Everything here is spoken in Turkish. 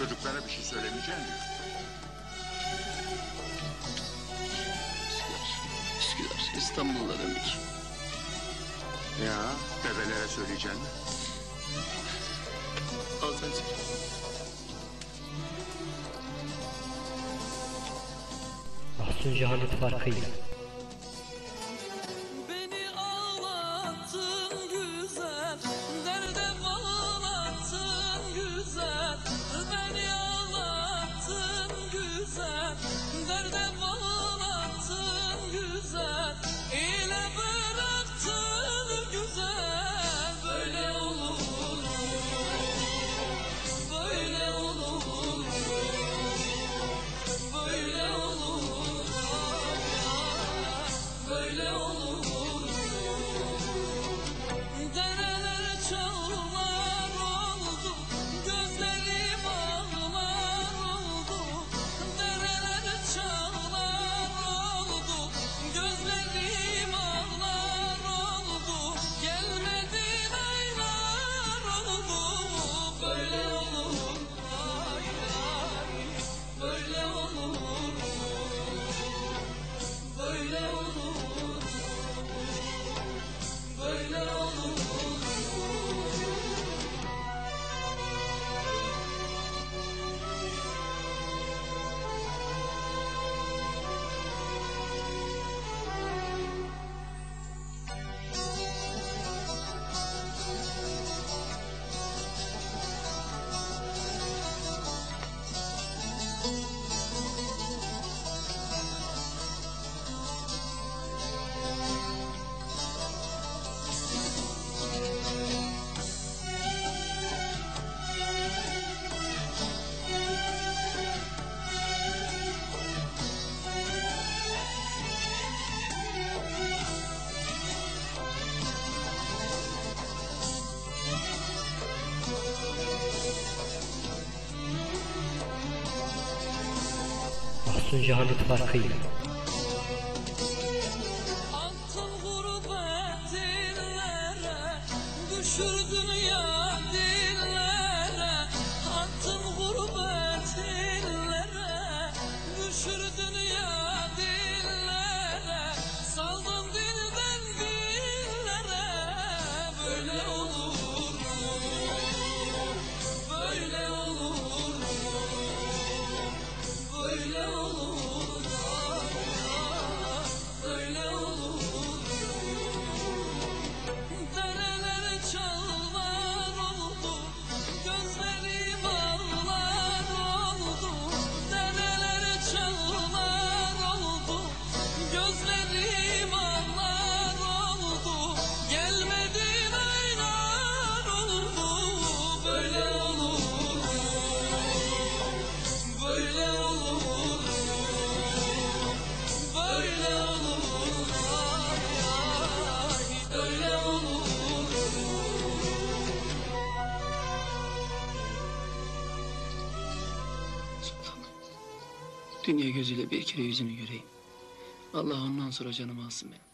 Çocuklara bir şey söylemeyeceğim diyor. Üsküdar, Üsküdar, İstanbul'da demek. Ya bebelere söyleyeceğim mi? Al sen seni. Mahsun cehalet farkıyla. Suncu Halit farkıyla. Düşürdün ya Dünya gözüyle bir kere yüzünü göreyim. Allah ondan sonra canımı alsın benim.